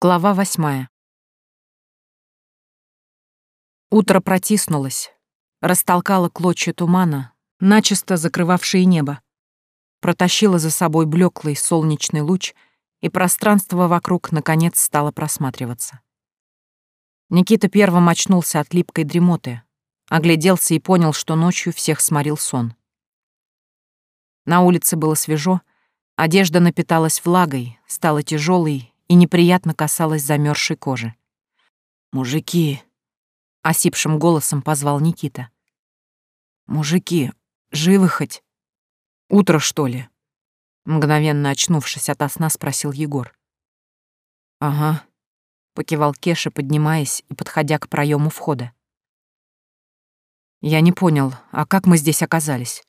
Глава восьмая. Утро протиснулось, растолкало клочья тумана, начисто закрывавшие небо, протащило за собой блеклый солнечный луч, и пространство вокруг наконец стало просматриваться. Никита первым очнулся от липкой дремоты, огляделся и понял, что ночью всех сморил сон. На улице было свежо, одежда напиталась влагой, стала тяжелой и неприятно касалась замерзшей кожи. «Мужики!» — осипшим голосом позвал Никита. «Мужики, живы хоть? Утро, что ли?» Мгновенно очнувшись ото сна, спросил Егор. «Ага», — покивал Кеша, поднимаясь и подходя к проему входа. «Я не понял, а как мы здесь оказались?»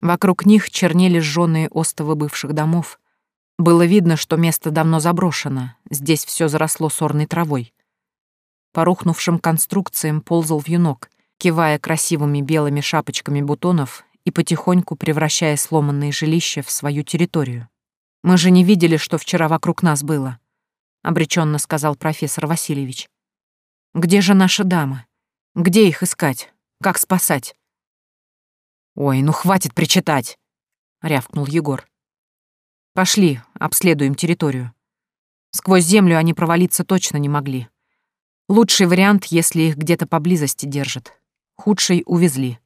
Вокруг них чернели сжёные остовы бывших домов, было видно, что место давно заброшено, здесь все заросло сорной травой. По рухнувшим конструкциям ползал вьюнок, кивая красивыми белыми шапочками бутонов и потихоньку превращая сломанные жилища в свою территорию. «Мы же не видели, что вчера вокруг нас было», — обреченно сказал профессор Васильевич. «Где же наши дамы? Где их искать? Как спасать?» «Ой, ну хватит причитать!» — рявкнул Егор. Пошли, обследуем территорию. Сквозь землю они провалиться точно не могли. Лучший вариант, если их где-то поблизости держат. Худший — увезли.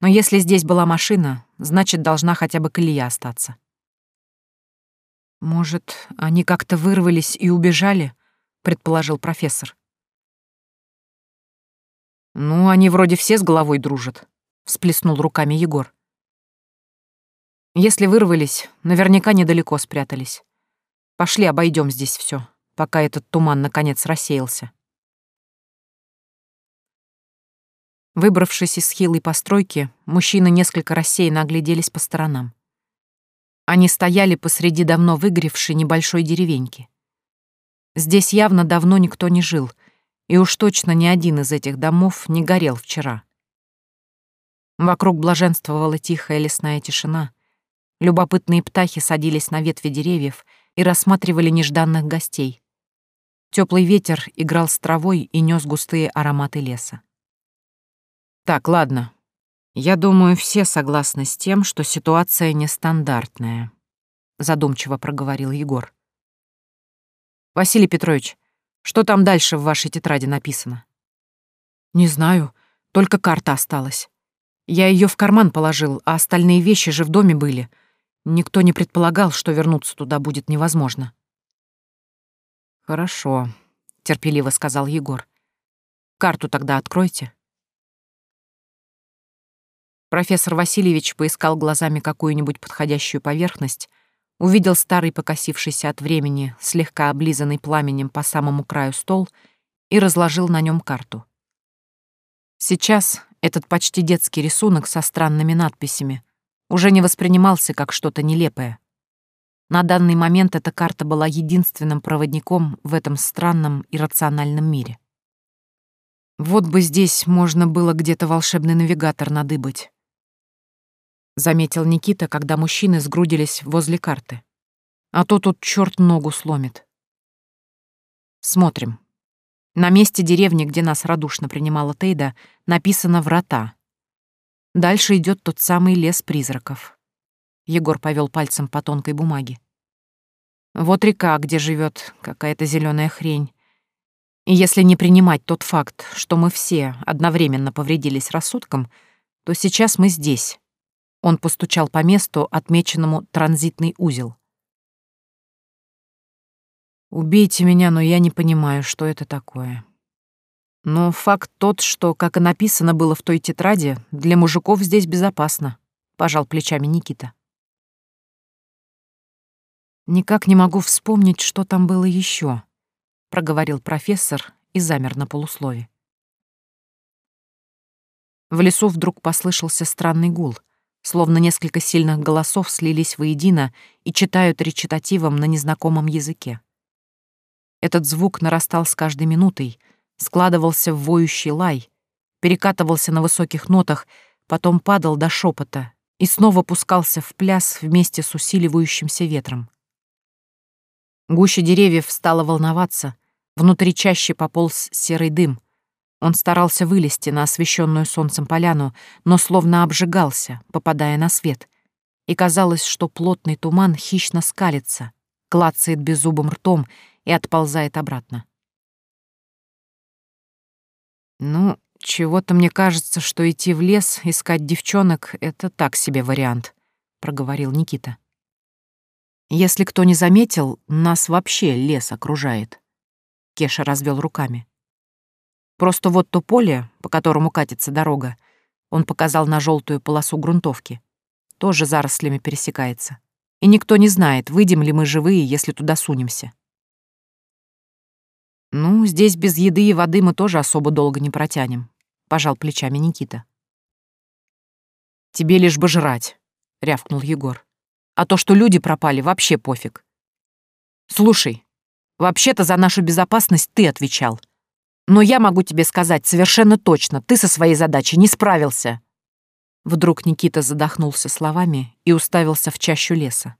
Но если здесь была машина, значит, должна хотя бы колея остаться. «Может, они как-то вырвались и убежали?» — предположил профессор. «Ну, они вроде все с головой дружат», — всплеснул руками Егор. Если вырвались, наверняка недалеко спрятались. Пошли обойдем здесь все, пока этот туман наконец рассеялся. Выбравшись из хилой постройки, мужчины несколько рассеянно огляделись по сторонам. Они стояли посреди давно выгоревшей небольшой деревеньки. Здесь явно давно никто не жил, и уж точно ни один из этих домов не горел вчера. Вокруг блаженствовала тихая лесная тишина, Любопытные птахи садились на ветви деревьев и рассматривали нежданных гостей. Теплый ветер играл с травой и нес густые ароматы леса. Так, ладно. Я думаю, все согласны с тем, что ситуация нестандартная, задумчиво проговорил Егор. Василий Петрович, что там дальше в вашей тетради написано? Не знаю, только карта осталась. Я ее в карман положил, а остальные вещи же в доме были — Никто не предполагал, что вернуться туда будет невозможно. «Хорошо», — терпеливо сказал Егор. «Карту тогда откройте». Профессор Васильевич поискал глазами какую-нибудь подходящую поверхность, увидел старый покосившийся от времени, слегка облизанный пламенем по самому краю стол и разложил на нем карту. Сейчас этот почти детский рисунок со странными надписями уже не воспринимался как что-то нелепое. На данный момент эта карта была единственным проводником в этом странном и рациональном мире. Вот бы здесь можно было где-то волшебный навигатор надыбать. Заметил Никита, когда мужчины сгрудились возле карты. А то тут черт ногу сломит. Смотрим. На месте деревни, где нас радушно принимала Тейда, написано «Врата», Дальше идет тот самый лес призраков. Егор повел пальцем по тонкой бумаге. Вот река, где живет какая-то зеленая хрень. И если не принимать тот факт, что мы все одновременно повредились рассудком, то сейчас мы здесь. Он постучал по месту, отмеченному транзитный узел. «Убейте меня, но я не понимаю, что это такое», но факт тот, что, как и написано было в той тетради, для мужиков здесь безопасно, пожал плечами Никита. Никак не могу вспомнить, что там было еще, проговорил профессор и замер на полуслове. В лесу вдруг послышался странный гул, словно несколько сильных голосов слились воедино и читают речитативом на незнакомом языке. Этот звук нарастал с каждой минутой, складывался в воющий лай, перекатывался на высоких нотах, потом падал до шепота и снова пускался в пляс вместе с усиливающимся ветром. Гуща деревьев стала волноваться, внутри чаще пополз серый дым. Он старался вылезти на освещенную солнцем поляну, но словно обжигался, попадая на свет. И казалось, что плотный туман хищно скалится, клацает беззубым ртом и отползает обратно. «Ну, чего-то мне кажется, что идти в лес, искать девчонок — это так себе вариант», — проговорил Никита. «Если кто не заметил, нас вообще лес окружает». Кеша развел руками. «Просто вот то поле, по которому катится дорога, он показал на желтую полосу грунтовки, тоже зарослями пересекается. И никто не знает, выйдем ли мы живые, если туда сунемся. «Ну, здесь без еды и воды мы тоже особо долго не протянем», — пожал плечами Никита. «Тебе лишь бы жрать», — рявкнул Егор. «А то, что люди пропали, вообще пофиг. Слушай, вообще-то за нашу безопасность ты отвечал. Но я могу тебе сказать совершенно точно, ты со своей задачей не справился». Вдруг Никита задохнулся словами и уставился в чащу леса.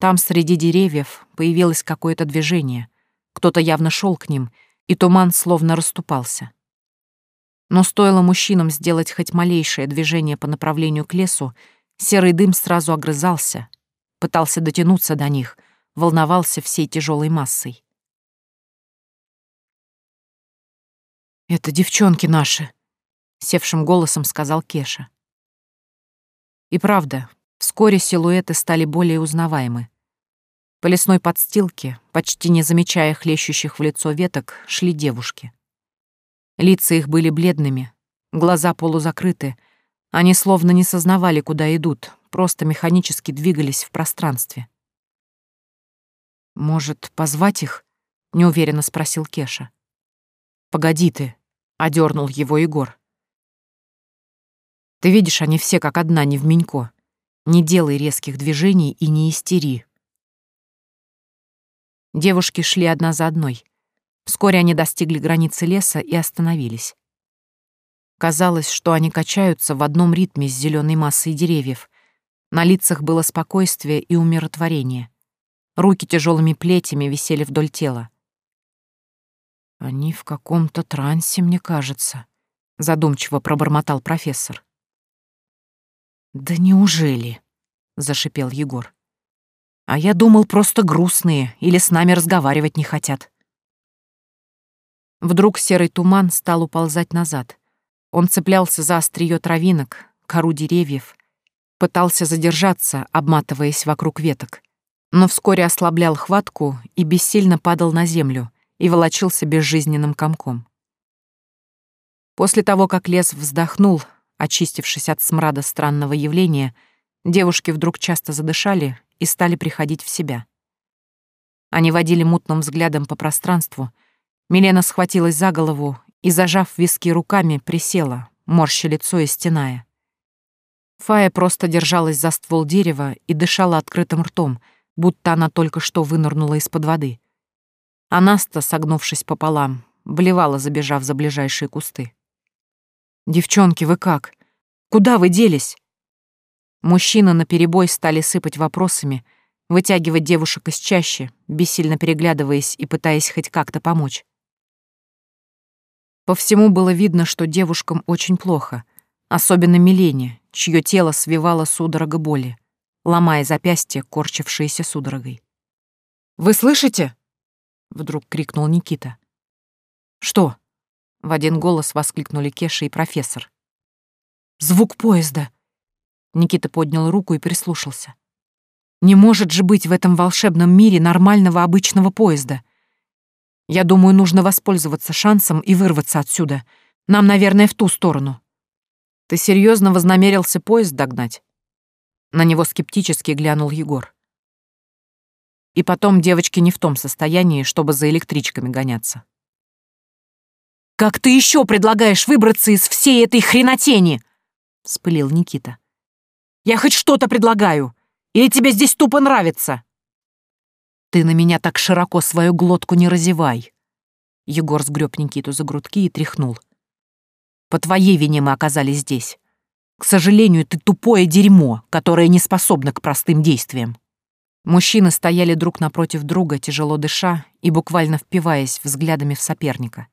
Там среди деревьев появилось какое-то движение — кто-то явно шел к ним, и туман словно расступался. Но стоило мужчинам сделать хоть малейшее движение по направлению к лесу, серый дым сразу огрызался, пытался дотянуться до них, волновался всей тяжелой массой. «Это девчонки наши», — севшим голосом сказал Кеша. И правда, вскоре силуэты стали более узнаваемы. По лесной подстилке, почти не замечая хлещущих в лицо веток, шли девушки. Лица их были бледными, глаза полузакрыты, они словно не сознавали, куда идут, просто механически двигались в пространстве. «Может, позвать их?» — неуверенно спросил Кеша. «Погоди ты», — одернул его Егор. «Ты видишь, они все как одна, не в Менько. Не делай резких движений и не истери, Девушки шли одна за одной. Вскоре они достигли границы леса и остановились. Казалось, что они качаются в одном ритме с зеленой массой деревьев. На лицах было спокойствие и умиротворение. Руки тяжелыми плетями висели вдоль тела. «Они в каком-то трансе, мне кажется», — задумчиво пробормотал профессор. «Да неужели?» — зашипел Егор. А я думал, просто грустные или с нами разговаривать не хотят. Вдруг серый туман стал уползать назад. Он цеплялся за острие травинок, кору деревьев, пытался задержаться, обматываясь вокруг веток, но вскоре ослаблял хватку и бессильно падал на землю и волочился безжизненным комком. После того, как лес вздохнул, очистившись от смрада странного явления, девушки вдруг часто задышали и стали приходить в себя. Они водили мутным взглядом по пространству. Милена схватилась за голову и, зажав виски руками, присела, морща лицо и стеная. Фая просто держалась за ствол дерева и дышала открытым ртом, будто она только что вынырнула из-под воды. А Наста, согнувшись пополам, блевала, забежав за ближайшие кусты. «Девчонки, вы как? Куда вы делись?» Мужчины наперебой стали сыпать вопросами, вытягивать девушек из чащи, бессильно переглядываясь и пытаясь хоть как-то помочь. По всему было видно, что девушкам очень плохо, особенно Милене, чье тело свивало судорога боли, ломая запястье, корчившееся судорогой. «Вы слышите?» — вдруг крикнул Никита. «Что?» — в один голос воскликнули Кеша и профессор. «Звук поезда!» Никита поднял руку и прислушался. Не может же быть в этом волшебном мире нормального обычного поезда. Я думаю, нужно воспользоваться шансом и вырваться отсюда. Нам, наверное, в ту сторону. Ты серьезно вознамерился поезд догнать? На него скептически глянул Егор. И потом девочки не в том состоянии, чтобы за электричками гоняться. «Как ты еще предлагаешь выбраться из всей этой хренотени?» — вспылил Никита. Я хоть что-то предлагаю. Или тебе здесь тупо нравится?» «Ты на меня так широко свою глотку не разевай!» Егор сгреб Никиту за грудки и тряхнул. «По твоей вине мы оказались здесь. К сожалению, ты тупое дерьмо, которое не способно к простым действиям». Мужчины стояли друг напротив друга, тяжело дыша и буквально впиваясь взглядами в соперника.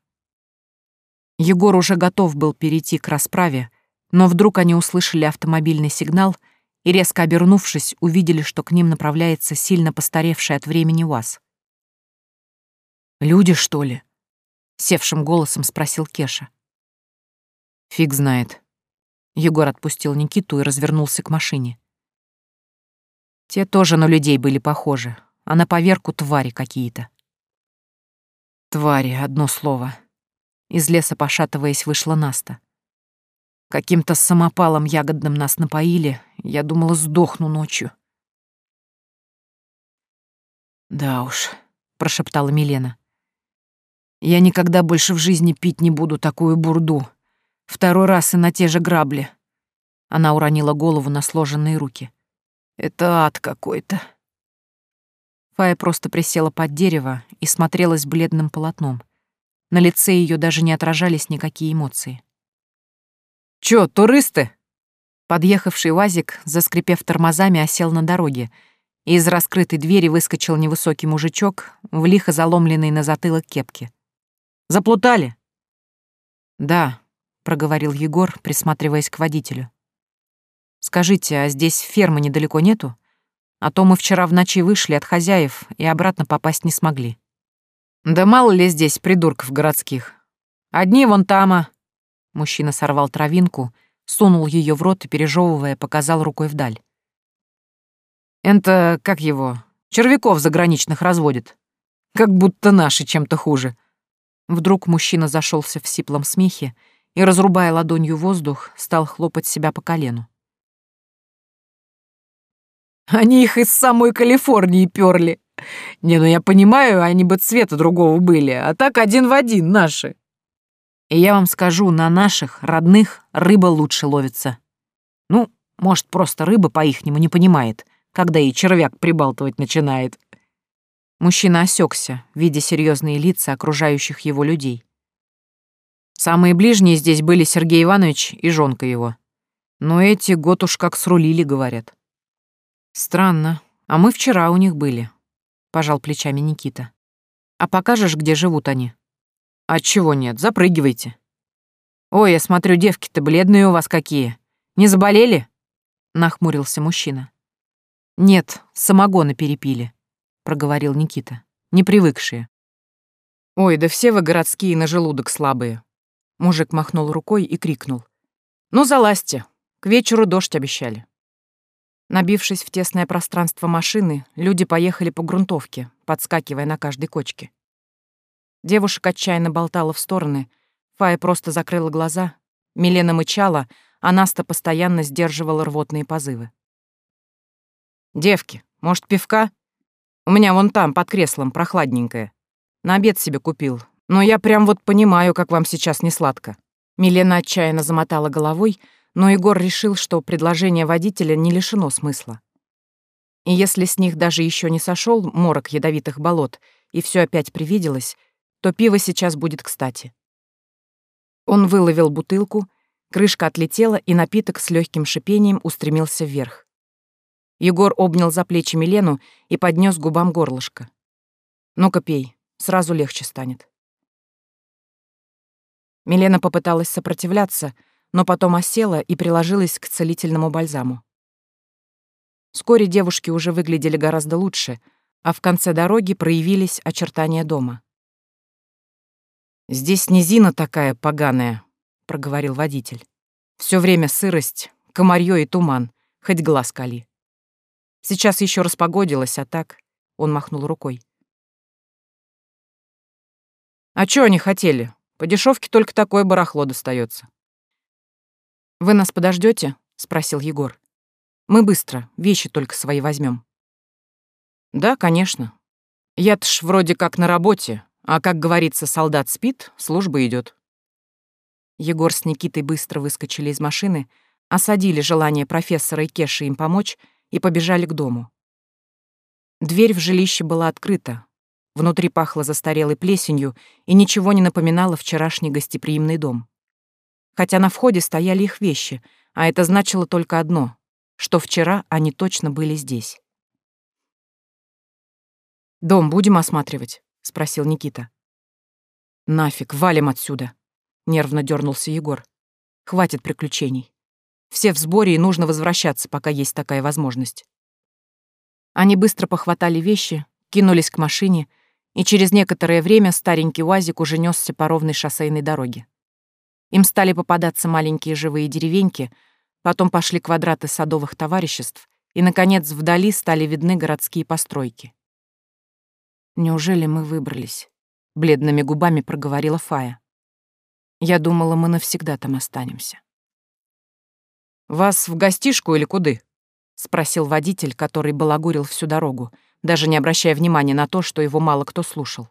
Егор уже готов был перейти к расправе, но вдруг они услышали автомобильный сигнал и, резко обернувшись, увидели, что к ним направляется сильно постаревший от времени УАЗ. «Люди, что ли?» — севшим голосом спросил Кеша. «Фиг знает». Егор отпустил Никиту и развернулся к машине. Те тоже на людей были похожи, а на поверку твари какие-то. Твари, одно слово. Из леса, пошатываясь, вышла Наста. Каким-то самопалом ягодным нас напоили, я думала, сдохну ночью. «Да уж», — прошептала Милена. «Я никогда больше в жизни пить не буду такую бурду. Второй раз и на те же грабли». Она уронила голову на сложенные руки. Это ад какой-то. Фая просто присела под дерево и смотрелась бледным полотном. На лице ее даже не отражались никакие эмоции. «Чё, туристы?» Подъехавший УАЗик, заскрипев тормозами, осел на дороге, и из раскрытой двери выскочил невысокий мужичок в лихо заломленной на затылок кепке. «Заплутали?» «Да», — проговорил Егор, присматриваясь к водителю. Скажите, а здесь фермы недалеко нету? А то мы вчера в ночи вышли от хозяев и обратно попасть не смогли. Да мало ли здесь придурков городских. Одни вон тама. Мужчина сорвал травинку, сунул ее в рот и, пережевывая, показал рукой вдаль. Это, как его, червяков заграничных разводит. Как будто наши чем-то хуже. Вдруг мужчина зашелся в сиплом смехе и, разрубая ладонью воздух, стал хлопать себя по колену. Они их из самой Калифорнии перли. Не, ну я понимаю, они бы цвета другого были, а так один в один наши. И я вам скажу, на наших, родных, рыба лучше ловится. Ну, может, просто рыба по-ихнему не понимает, когда и червяк прибалтывать начинает. Мужчина осекся, видя серьезные лица окружающих его людей. Самые ближние здесь были Сергей Иванович и жонка его. Но эти год уж как срулили, говорят. Странно. А мы вчера у них были, пожал плечами Никита. А покажешь, где живут они? А чего нет, запрыгивайте. Ой, я смотрю, девки-то бледные у вас какие. Не заболели? Нахмурился мужчина. Нет, самогона перепили, проговорил Никита. Не привыкшие. Ой, да все вы городские на желудок слабые. Мужик махнул рукой и крикнул. Ну, залазьте. К вечеру дождь обещали. Набившись в тесное пространство машины, люди поехали по грунтовке, подскакивая на каждой кочке. Девушек отчаянно болтала в стороны, Фая просто закрыла глаза, Милена мычала, а Наста постоянно сдерживала рвотные позывы. «Девки, может, пивка? У меня вон там, под креслом, прохладненькое. На обед себе купил, но я прям вот понимаю, как вам сейчас не сладко». Милена отчаянно замотала головой, но Егор решил, что предложение водителя не лишено смысла. И если с них даже еще не сошел морок ядовитых болот, и все опять привиделось, то пиво сейчас будет кстати. Он выловил бутылку, крышка отлетела, и напиток с легким шипением устремился вверх. Егор обнял за плечи Милену и поднес губам горлышко. «Ну-ка пей, сразу легче станет». Милена попыталась сопротивляться, но потом осела и приложилась к целительному бальзаму. Вскоре девушки уже выглядели гораздо лучше, а в конце дороги проявились очертания дома. «Здесь низина такая поганая», — проговорил водитель. Все время сырость, комарьё и туман, хоть глаз кали. Сейчас еще распогодилось, а так...» — он махнул рукой. «А чё они хотели? По дешевке только такое барахло достается. «Вы нас подождете? спросил Егор. «Мы быстро, вещи только свои возьмем. «Да, конечно. Я-то ж вроде как на работе, а, как говорится, солдат спит, служба идет. Егор с Никитой быстро выскочили из машины, осадили желание профессора и Кеши им помочь и побежали к дому. Дверь в жилище была открыта. Внутри пахло застарелой плесенью и ничего не напоминало вчерашний гостеприимный дом хотя на входе стояли их вещи, а это значило только одно, что вчера они точно были здесь. «Дом будем осматривать?» — спросил Никита. «Нафиг, валим отсюда!» — нервно дернулся Егор. «Хватит приключений. Все в сборе, и нужно возвращаться, пока есть такая возможность». Они быстро похватали вещи, кинулись к машине, и через некоторое время старенький УАЗик уже несся по ровной шоссейной дороге. Им стали попадаться маленькие живые деревеньки, потом пошли квадраты садовых товариществ, и, наконец, вдали стали видны городские постройки. «Неужели мы выбрались?» — бледными губами проговорила Фая. «Я думала, мы навсегда там останемся». «Вас в гостишку или куды?» — спросил водитель, который балагурил всю дорогу, даже не обращая внимания на то, что его мало кто слушал.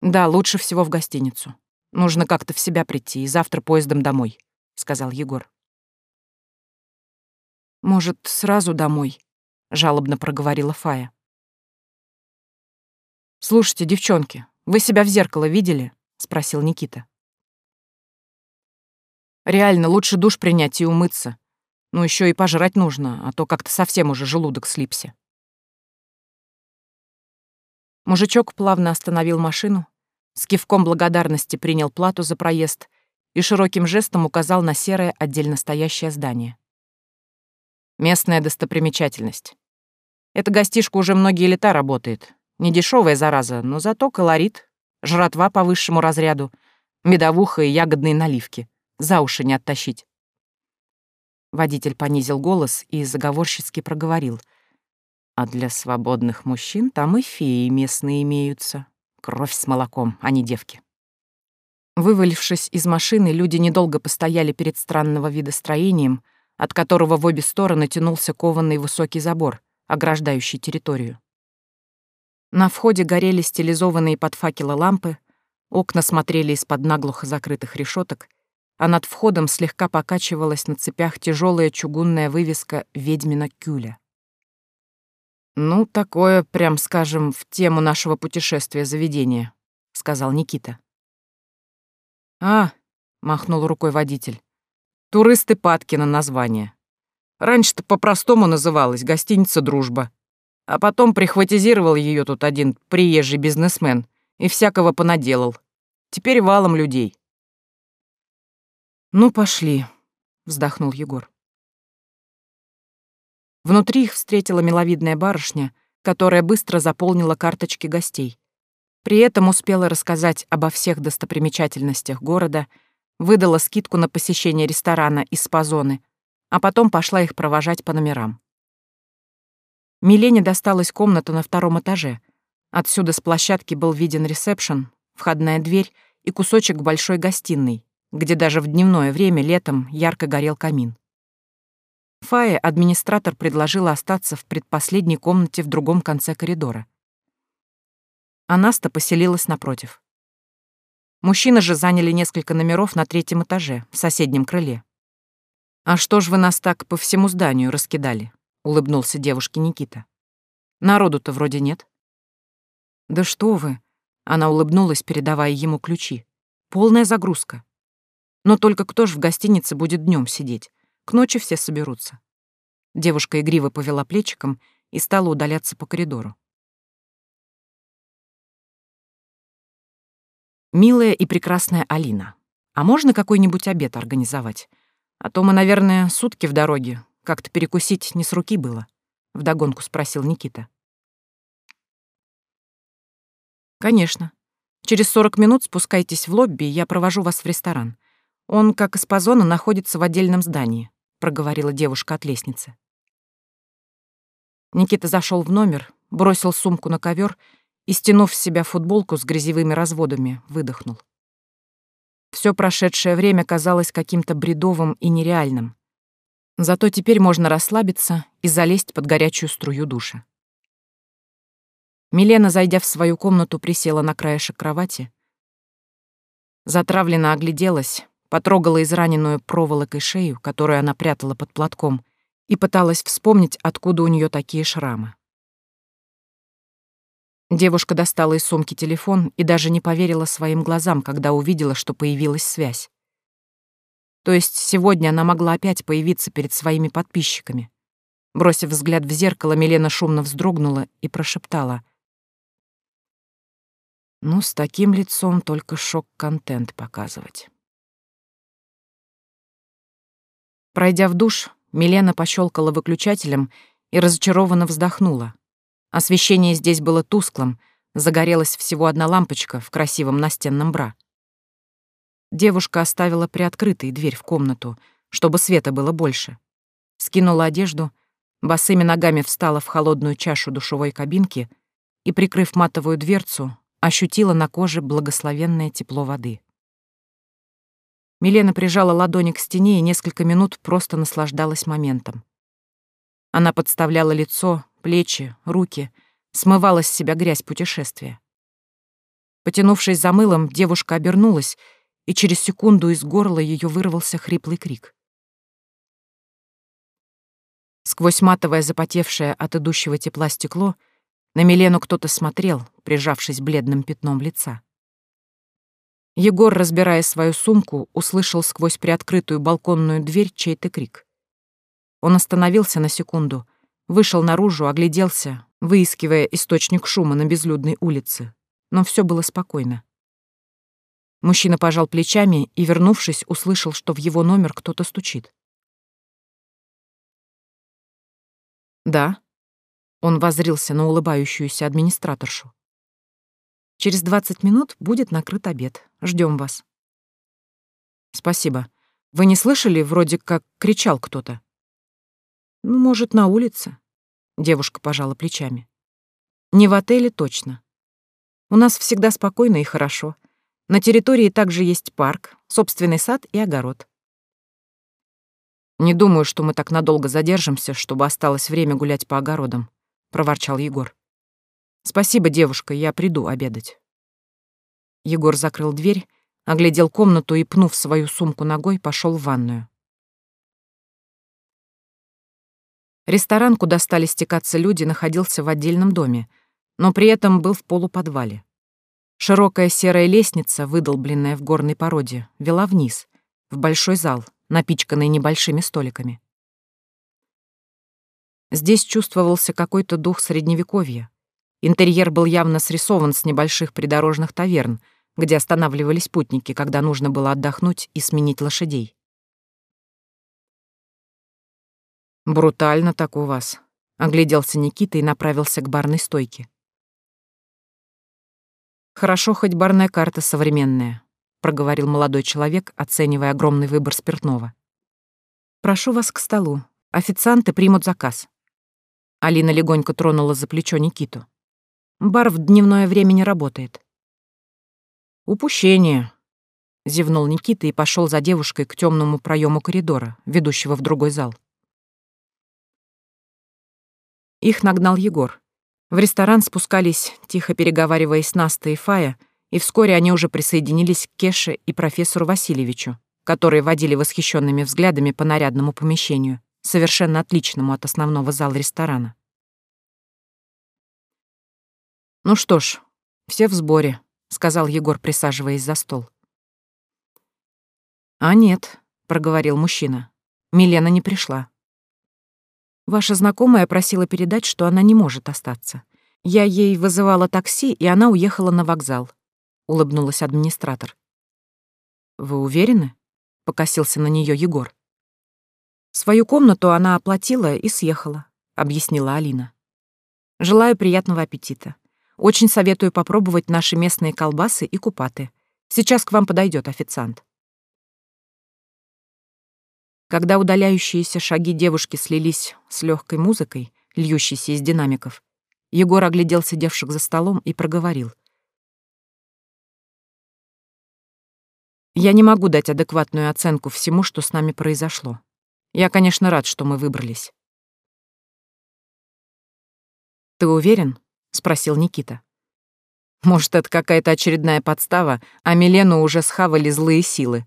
«Да, лучше всего в гостиницу. Нужно как-то в себя прийти, и завтра поездом домой», — сказал Егор. «Может, сразу домой?» — жалобно проговорила Фая. «Слушайте, девчонки, вы себя в зеркало видели?» — спросил Никита. «Реально, лучше душ принять и умыться. Ну, еще и пожрать нужно, а то как-то совсем уже желудок слипся». Мужичок плавно остановил машину, с кивком благодарности принял плату за проезд и широким жестом указал на серое отдельно стоящее здание. Местная достопримечательность. Эта гостишка уже многие лета работает. Не дешевая зараза, но зато колорит, жратва по высшему разряду, медовуха и ягодные наливки. За уши не оттащить. Водитель понизил голос и заговорщицки проговорил. А для свободных мужчин там и феи местные имеются. Кровь с молоком, а не девки. Вывалившись из машины, люди недолго постояли перед странного вида строением, от которого в обе стороны тянулся кованный высокий забор, ограждающий территорию. На входе горели стилизованные под факелы лампы, окна смотрели из-под наглухо закрытых решеток, а над входом слегка покачивалась на цепях тяжелая чугунная вывеска «Ведьмина Кюля». «Ну, такое, прям скажем, в тему нашего путешествия заведения», — сказал Никита. «А», — махнул рукой водитель, — «туристы падки на название. Раньше-то по-простому называлась гостиница «Дружба», а потом прихватизировал ее тут один приезжий бизнесмен и всякого понаделал. Теперь валом людей». «Ну, пошли», — вздохнул Егор. Внутри их встретила миловидная барышня, которая быстро заполнила карточки гостей. При этом успела рассказать обо всех достопримечательностях города, выдала скидку на посещение ресторана из спа-зоны, а потом пошла их провожать по номерам. Милене досталась комната на втором этаже. Отсюда с площадки был виден ресепшн, входная дверь и кусочек большой гостиной, где даже в дневное время летом ярко горел камин. Фае администратор предложила остаться в предпоследней комнате в другом конце коридора. Анаста поселилась напротив. Мужчины же заняли несколько номеров на третьем этаже, в соседнем крыле. «А что ж вы нас так по всему зданию раскидали?» — улыбнулся девушке Никита. «Народу-то вроде нет». «Да что вы!» — она улыбнулась, передавая ему ключи. «Полная загрузка. Но только кто ж в гостинице будет днем сидеть? К ночи все соберутся. Девушка игриво повела плечиком и стала удаляться по коридору. Милая и прекрасная Алина, а можно какой-нибудь обед организовать? А то мы, наверное, сутки в дороге. Как-то перекусить не с руки было. Вдогонку спросил Никита. Конечно. Через сорок минут спускайтесь в лобби, я провожу вас в ресторан. Он, как из позона, находится в отдельном здании проговорила девушка от лестницы. Никита зашел в номер, бросил сумку на ковер и, стянув с себя футболку с грязевыми разводами, выдохнул. Все прошедшее время казалось каким-то бредовым и нереальным. Зато теперь можно расслабиться и залезть под горячую струю душа. Милена, зайдя в свою комнату, присела на краешек кровати, затравленно огляделась, потрогала израненную проволокой шею, которую она прятала под платком, и пыталась вспомнить, откуда у нее такие шрамы. Девушка достала из сумки телефон и даже не поверила своим глазам, когда увидела, что появилась связь. То есть сегодня она могла опять появиться перед своими подписчиками. Бросив взгляд в зеркало, Милена шумно вздрогнула и прошептала. «Ну, с таким лицом только шок-контент показывать». Пройдя в душ, Милена пощелкала выключателем и разочарованно вздохнула. Освещение здесь было тусклым, загорелась всего одна лампочка в красивом настенном бра. Девушка оставила приоткрытой дверь в комнату, чтобы света было больше. Скинула одежду, босыми ногами встала в холодную чашу душевой кабинки и, прикрыв матовую дверцу, ощутила на коже благословенное тепло воды. Милена прижала ладони к стене и несколько минут просто наслаждалась моментом. Она подставляла лицо, плечи, руки, смывала с себя грязь путешествия. Потянувшись за мылом, девушка обернулась, и через секунду из горла ее вырвался хриплый крик. Сквозь матовое запотевшее от идущего тепла стекло на Милену кто-то смотрел, прижавшись бледным пятном лица. Егор, разбирая свою сумку, услышал сквозь приоткрытую балконную дверь чей-то крик. Он остановился на секунду, вышел наружу, огляделся, выискивая источник шума на безлюдной улице, но все было спокойно. Мужчина пожал плечами и, вернувшись, услышал, что в его номер кто-то стучит. «Да?» Он возрился на улыбающуюся администраторшу. Через 20 минут будет накрыт обед. Ждем вас. Спасибо. Вы не слышали, вроде как кричал кто-то? Ну, может, на улице? Девушка пожала плечами. Не в отеле точно. У нас всегда спокойно и хорошо. На территории также есть парк, собственный сад и огород. Не думаю, что мы так надолго задержимся, чтобы осталось время гулять по огородам, проворчал Егор. Спасибо, девушка, я приду обедать. Егор закрыл дверь, оглядел комнату и, пнув свою сумку ногой, пошел в ванную. Ресторан, куда стали стекаться люди, находился в отдельном доме, но при этом был в полуподвале. Широкая серая лестница, выдолбленная в горной породе, вела вниз, в большой зал, напичканный небольшими столиками. Здесь чувствовался какой-то дух средневековья, Интерьер был явно срисован с небольших придорожных таверн, где останавливались путники, когда нужно было отдохнуть и сменить лошадей. «Брутально так у вас», — огляделся Никита и направился к барной стойке. «Хорошо, хоть барная карта современная», — проговорил молодой человек, оценивая огромный выбор спиртного. «Прошу вас к столу. Официанты примут заказ». Алина легонько тронула за плечо Никиту. Бар в дневное время не работает. Упущение, зевнул Никита и пошел за девушкой к темному проему коридора, ведущего в другой зал. Их нагнал Егор. В ресторан спускались, тихо переговариваясь Наста и Фая, и вскоре они уже присоединились к Кеше и профессору Васильевичу, которые водили восхищенными взглядами по нарядному помещению, совершенно отличному от основного зала ресторана. «Ну что ж, все в сборе», — сказал Егор, присаживаясь за стол. «А нет», — проговорил мужчина. «Милена не пришла». «Ваша знакомая просила передать, что она не может остаться. Я ей вызывала такси, и она уехала на вокзал», — улыбнулась администратор. «Вы уверены?» — покосился на нее Егор. «Свою комнату она оплатила и съехала», — объяснила Алина. «Желаю приятного аппетита. Очень советую попробовать наши местные колбасы и купаты. Сейчас к вам подойдет официант. Когда удаляющиеся шаги девушки слились с легкой музыкой, льющейся из динамиков, Егор оглядел сидевших за столом и проговорил. «Я не могу дать адекватную оценку всему, что с нами произошло. Я, конечно, рад, что мы выбрались». «Ты уверен?» — спросил Никита. «Может, это какая-то очередная подстава, а Милену уже схавали злые силы».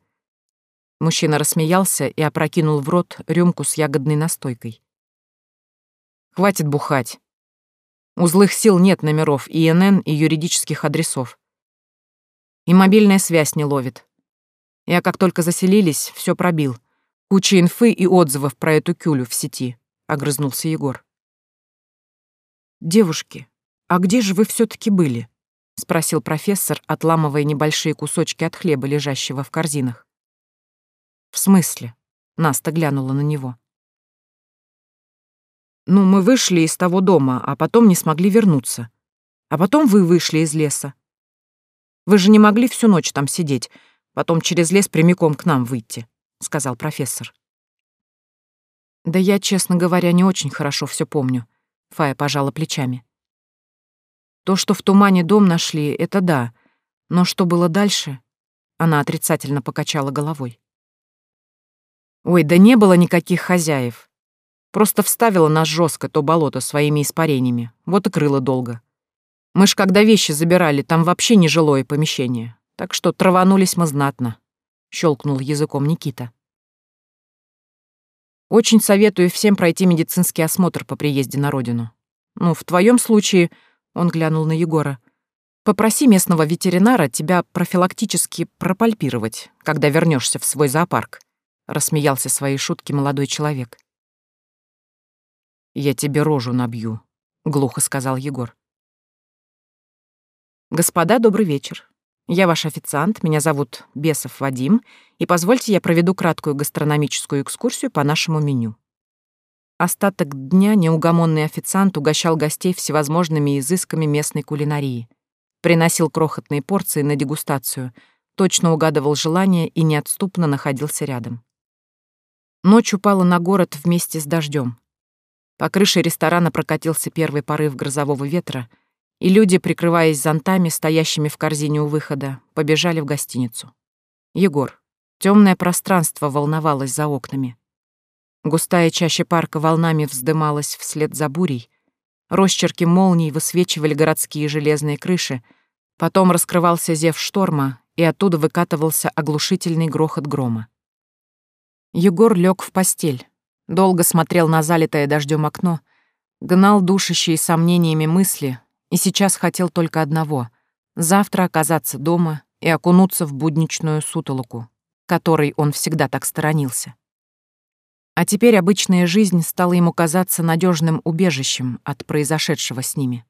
Мужчина рассмеялся и опрокинул в рот рюмку с ягодной настойкой. «Хватит бухать. У злых сил нет номеров ИНН и юридических адресов. И мобильная связь не ловит. Я как только заселились, все пробил. Куча инфы и отзывов про эту кюлю в сети. огрызнулся Егор. «Девушки, а где же вы все таки были?» — спросил профессор, отламывая небольшие кусочки от хлеба, лежащего в корзинах. «В смысле?» — Наста глянула на него. «Ну, мы вышли из того дома, а потом не смогли вернуться. А потом вы вышли из леса. Вы же не могли всю ночь там сидеть, потом через лес прямиком к нам выйти», — сказал профессор. «Да я, честно говоря, не очень хорошо все помню», — Фая пожала плечами. То, что в тумане дом нашли, это да. Но что было дальше? Она отрицательно покачала головой. Ой, да не было никаких хозяев. Просто вставила нас жестко то болото своими испарениями. Вот и крыло долго. Мы ж когда вещи забирали, там вообще нежилое помещение. Так что траванулись мы знатно. Щелкнул языком Никита. Очень советую всем пройти медицинский осмотр по приезде на родину. Ну, в твоем случае он глянул на Егора. «Попроси местного ветеринара тебя профилактически пропальпировать, когда вернешься в свой зоопарк», — рассмеялся своей шутки молодой человек. «Я тебе рожу набью», — глухо сказал Егор. «Господа, добрый вечер. Я ваш официант, меня зовут Бесов Вадим, и позвольте я проведу краткую гастрономическую экскурсию по нашему меню». Остаток дня неугомонный официант угощал гостей всевозможными изысками местной кулинарии. Приносил крохотные порции на дегустацию, точно угадывал желания и неотступно находился рядом. Ночь упала на город вместе с дождем. По крыше ресторана прокатился первый порыв грозового ветра, и люди, прикрываясь зонтами, стоящими в корзине у выхода, побежали в гостиницу. Егор. Темное пространство волновалось за окнами. Густая чаща парка волнами вздымалась вслед за бурей. Росчерки молний высвечивали городские железные крыши. Потом раскрывался зев шторма, и оттуда выкатывался оглушительный грохот грома. Егор лег в постель, долго смотрел на залитое дождем окно, гнал душащие сомнениями мысли и сейчас хотел только одного — завтра оказаться дома и окунуться в будничную сутолоку, которой он всегда так сторонился. А теперь обычная жизнь стала ему казаться надежным убежищем от произошедшего с ними.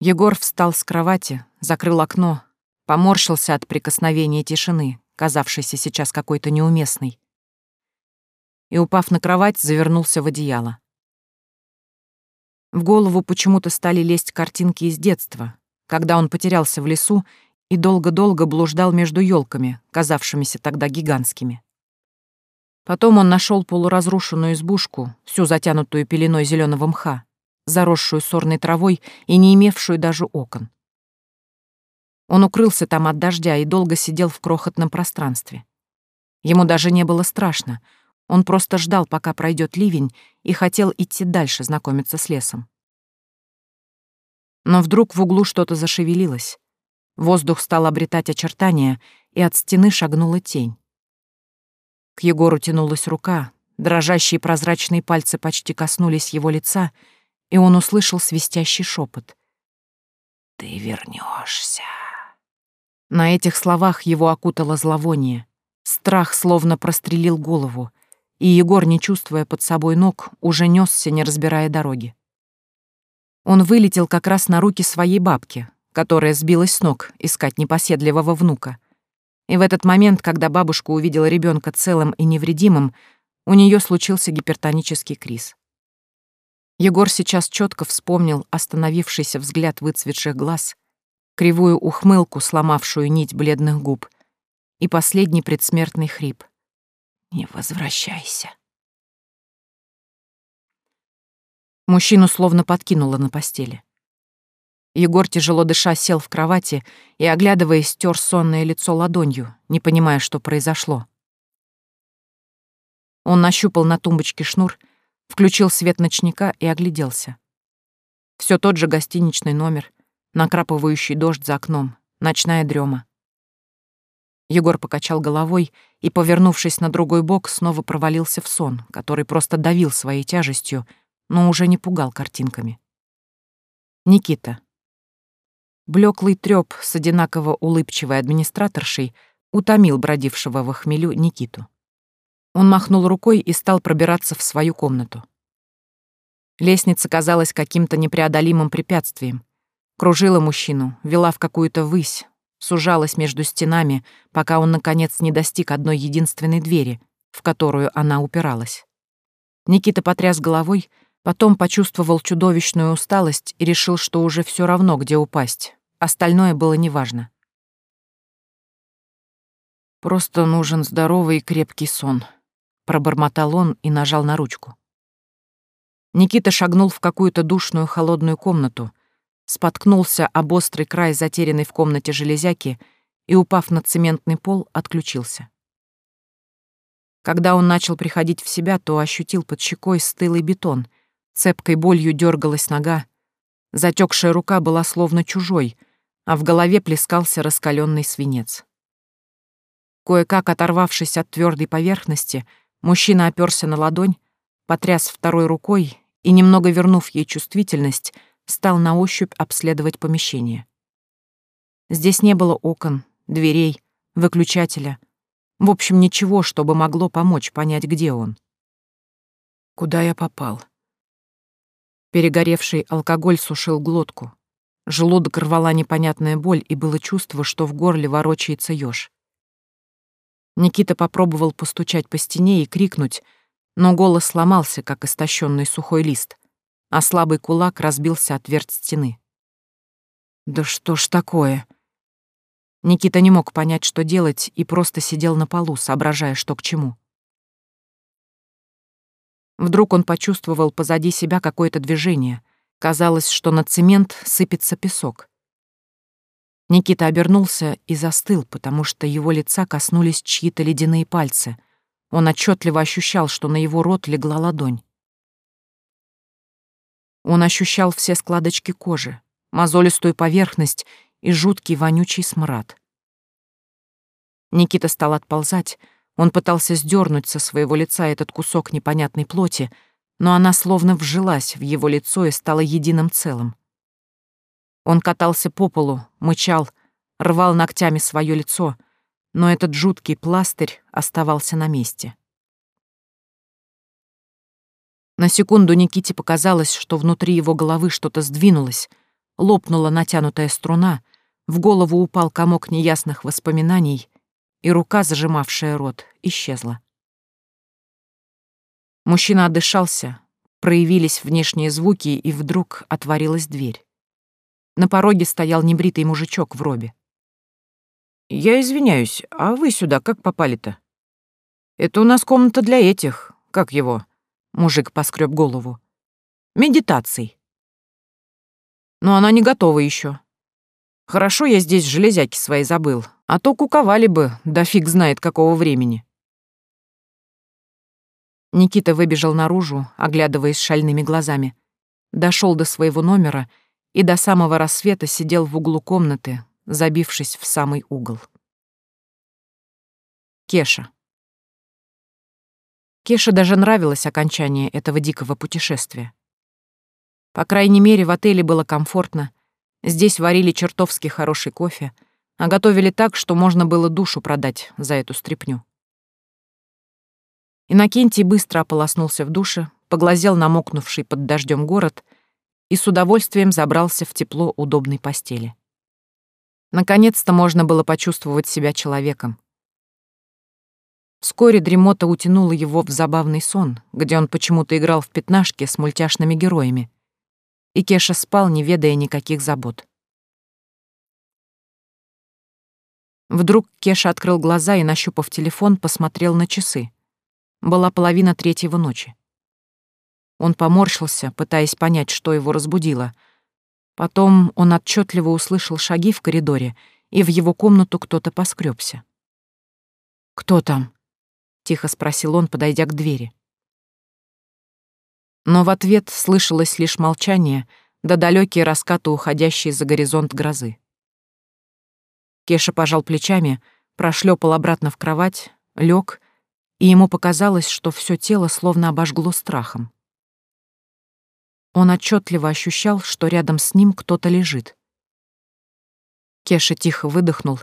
Егор встал с кровати, закрыл окно, поморщился от прикосновения тишины, казавшейся сейчас какой-то неуместной, и, упав на кровать, завернулся в одеяло. В голову почему-то стали лезть картинки из детства, когда он потерялся в лесу и долго-долго блуждал между елками, казавшимися тогда гигантскими. Потом он нашел полуразрушенную избушку, всю затянутую пеленой зеленого мха, заросшую сорной травой и не имевшую даже окон. Он укрылся там от дождя и долго сидел в крохотном пространстве. Ему даже не было страшно, он просто ждал, пока пройдет ливень, и хотел идти дальше знакомиться с лесом. Но вдруг в углу что-то зашевелилось. Воздух стал обретать очертания, и от стены шагнула тень. К Егору тянулась рука, дрожащие прозрачные пальцы почти коснулись его лица, и он услышал свистящий шепот. «Ты вернешься. На этих словах его окутало зловоние. Страх словно прострелил голову, и Егор, не чувствуя под собой ног, уже несся, не разбирая дороги. Он вылетел как раз на руки своей бабки, которая сбилась с ног искать непоседливого внука. И в этот момент, когда бабушка увидела ребенка целым и невредимым, у нее случился гипертонический криз. Егор сейчас четко вспомнил остановившийся взгляд выцветших глаз, кривую ухмылку, сломавшую нить бледных губ, и последний предсмертный хрип. «Не возвращайся». Мужчину словно подкинуло на постели. Егор, тяжело дыша, сел в кровати и, оглядываясь, стер сонное лицо ладонью, не понимая, что произошло. Он нащупал на тумбочке шнур, включил свет ночника и огляделся. Все тот же гостиничный номер, накрапывающий дождь за окном, ночная дрема. Егор покачал головой и, повернувшись на другой бок, снова провалился в сон, который просто давил своей тяжестью, но уже не пугал картинками. Никита. Блеклый трёп с одинаково улыбчивой администраторшей утомил бродившего во хмелю Никиту. Он махнул рукой и стал пробираться в свою комнату. Лестница казалась каким-то непреодолимым препятствием. Кружила мужчину, вела в какую-то высь, сужалась между стенами, пока он, наконец, не достиг одной единственной двери, в которую она упиралась. Никита потряс головой, потом почувствовал чудовищную усталость и решил, что уже все равно, где упасть. Остальное было неважно. «Просто нужен здоровый и крепкий сон», — пробормотал он и нажал на ручку. Никита шагнул в какую-то душную холодную комнату, споткнулся об острый край затерянной в комнате железяки и, упав на цементный пол, отключился. Когда он начал приходить в себя, то ощутил под щекой стылый бетон, цепкой болью дергалась нога, затекшая рука была словно чужой, а в голове плескался раскаленный свинец. Кое-как оторвавшись от твердой поверхности, мужчина оперся на ладонь, потряс второй рукой и, немного вернув ей чувствительность, стал на ощупь обследовать помещение. Здесь не было окон, дверей, выключателя. В общем, ничего, чтобы могло помочь понять, где он. Куда я попал? Перегоревший алкоголь сушил глотку. Желудок рвала непонятная боль, и было чувство, что в горле ворочается ёж. Никита попробовал постучать по стене и крикнуть, но голос сломался, как истощенный сухой лист, а слабый кулак разбился от твердь стены. «Да что ж такое?» Никита не мог понять, что делать, и просто сидел на полу, соображая, что к чему. Вдруг он почувствовал позади себя какое-то движение. Казалось, что на цемент сыпется песок. Никита обернулся и застыл, потому что его лица коснулись чьи-то ледяные пальцы. Он отчетливо ощущал, что на его рот легла ладонь. Он ощущал все складочки кожи, мозолистую поверхность и жуткий вонючий смрад. Никита стал отползать, он пытался сдернуть со своего лица этот кусок непонятной плоти, но она словно вжилась в его лицо и стала единым целым. Он катался по полу, мычал, рвал ногтями свое лицо, но этот жуткий пластырь оставался на месте. На секунду Никите показалось, что внутри его головы что-то сдвинулось, лопнула натянутая струна, в голову упал комок неясных воспоминаний, и рука, зажимавшая рот, исчезла. Мужчина отдышался, проявились внешние звуки, и вдруг отворилась дверь. На пороге стоял небритый мужичок в робе. «Я извиняюсь, а вы сюда как попали-то?» «Это у нас комната для этих, как его?» Мужик поскреб голову. «Медитаций». «Но она не готова еще. Хорошо, я здесь железяки свои забыл, а то куковали бы, да фиг знает какого времени». Никита выбежал наружу, оглядываясь шальными глазами. Дошел до своего номера — и до самого рассвета сидел в углу комнаты, забившись в самый угол. Кеша. Кеше даже нравилось окончание этого дикого путешествия. По крайней мере, в отеле было комфортно, здесь варили чертовски хороший кофе, а готовили так, что можно было душу продать за эту стряпню. Иннокентий быстро ополоснулся в душе, поглазел на мокнувший под дождем город — и с удовольствием забрался в тепло удобной постели. Наконец-то можно было почувствовать себя человеком. Вскоре дремота утянула его в забавный сон, где он почему-то играл в пятнашки с мультяшными героями. И Кеша спал, не ведая никаких забот. Вдруг Кеша открыл глаза и, нащупав телефон, посмотрел на часы. Была половина третьего ночи. Он поморщился, пытаясь понять, что его разбудило. Потом он отчетливо услышал шаги в коридоре, и в его комнату кто-то поскребся. «Кто там?» — тихо спросил он, подойдя к двери. Но в ответ слышалось лишь молчание да далекие раскаты, уходящие за горизонт грозы. Кеша пожал плечами, прошлепал обратно в кровать, лег, и ему показалось, что все тело словно обожгло страхом. Он отчетливо ощущал, что рядом с ним кто-то лежит. Кеша тихо выдохнул,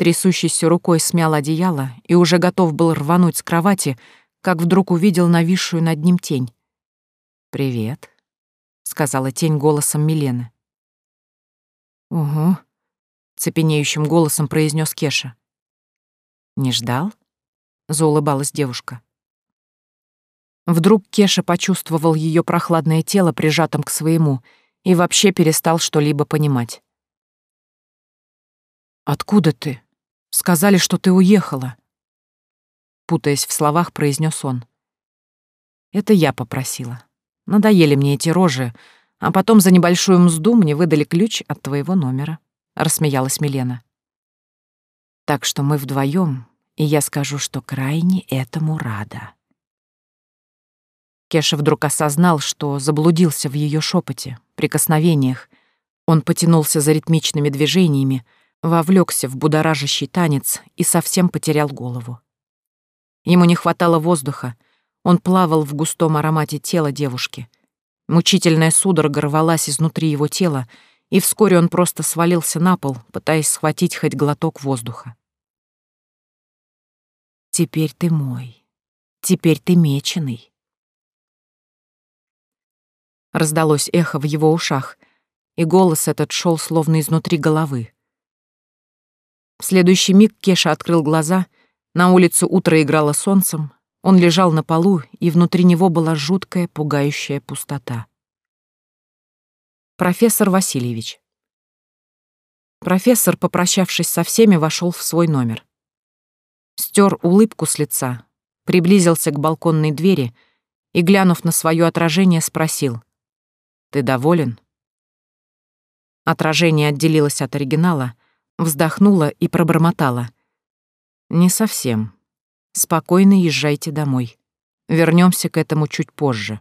трясущейся рукой смял одеяло и уже готов был рвануть с кровати, как вдруг увидел нависшую над ним тень. «Привет», — сказала тень голосом Милены. «Угу», — цепенеющим голосом произнес Кеша. «Не ждал?» — заулыбалась девушка. Вдруг Кеша почувствовал ее прохладное тело прижатым к своему и вообще перестал что-либо понимать. «Откуда ты? Сказали, что ты уехала», — путаясь в словах, произнес он. «Это я попросила. Надоели мне эти рожи, а потом за небольшую мзду мне выдали ключ от твоего номера», — рассмеялась Милена. «Так что мы вдвоем, и я скажу, что крайне этому рада». Кеша вдруг осознал, что заблудился в ее шепоте, прикосновениях. Он потянулся за ритмичными движениями, вовлекся в будоражащий танец и совсем потерял голову. Ему не хватало воздуха, он плавал в густом аромате тела девушки. Мучительная судорога рвалась изнутри его тела, и вскоре он просто свалился на пол, пытаясь схватить хоть глоток воздуха. «Теперь ты мой. Теперь ты меченый». Раздалось эхо в его ушах, и голос этот шел словно изнутри головы. В следующий миг Кеша открыл глаза, на улице утро играло солнцем, он лежал на полу, и внутри него была жуткая, пугающая пустота. Профессор Васильевич. Профессор, попрощавшись со всеми, вошел в свой номер. Стер улыбку с лица, приблизился к балконной двери и, глянув на свое отражение, спросил. «Ты доволен?» Отражение отделилось от оригинала, вздохнула и пробормотала. «Не совсем. Спокойно езжайте домой. Вернемся к этому чуть позже».